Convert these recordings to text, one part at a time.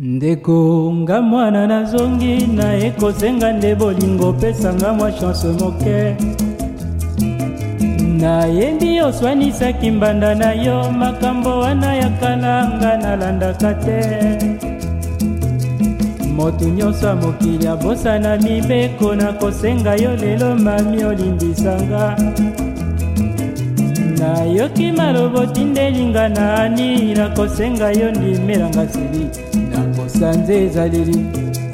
ndeko nga mwana nazongi naye kosenga nde bolingo pesanga mwa chanse moke nayebi oswanisaki mbanda na yo makambo wana ya kala nga nalandaka te motu nyonso ya mokili abosana mibeko na kosenga yo lelo mami olimbisanga nayoki malobo tindelinga na ani na kosenga yo ndimelanga sili sanze ezaleli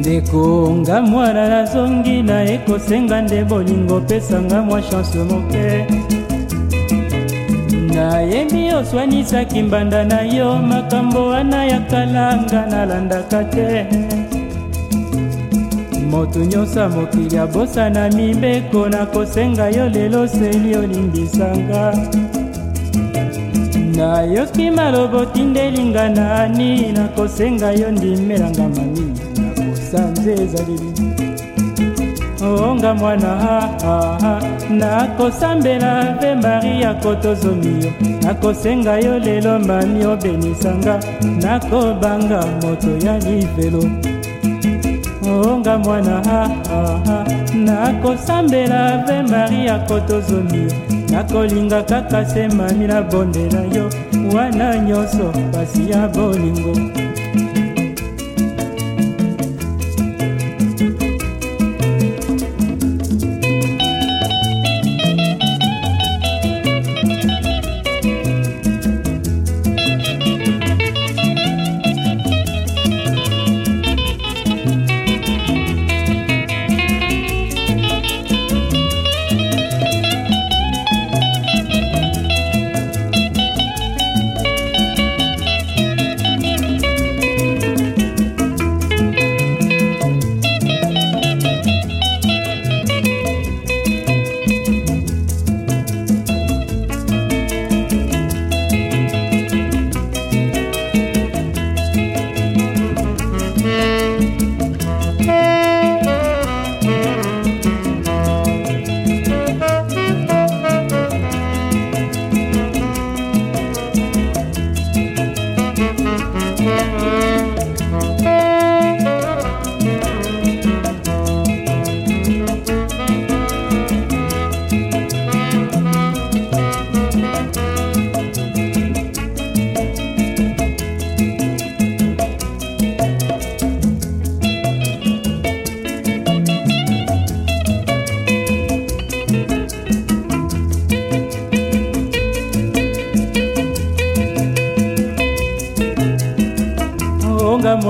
ndeko nga mwana nazongi na ekosenga nde bolingo pesanga mwa shanse moke nayebi oswanisaki mbanda na yo makambo wana ya kala nga nalandaka te moto nyonso mokili abosana mibeko nakosenga yo lelo seli olimbisanga nayoki malobo tindelinga nani nakosenga yo ndimelanga mamini sanze ezaleli onga mwana ah, ah, ah. nakosambela mpe mari ya kotozomi yo nakosenga yo lelo mami obenisanga nakobanga moto ya livelo onga mwana nakosambela mpe mari ya kotozomi yo nakolinga kaka se mami nabondela yo wana nyonso pasi ya bolingo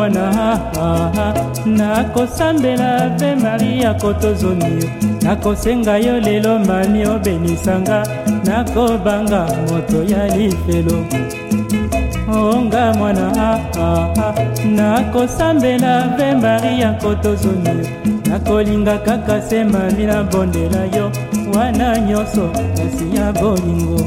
wana nakosambela mpe maria kotozongi nakosenga yo lelo mami obenisanga nakobanga moto ya lifelo onga mwana nakosambela mpe maria kotozongi nakolinga kaka se mami nabondela yo wana nyonso kasi ya bolingo